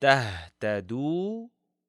تهتدوا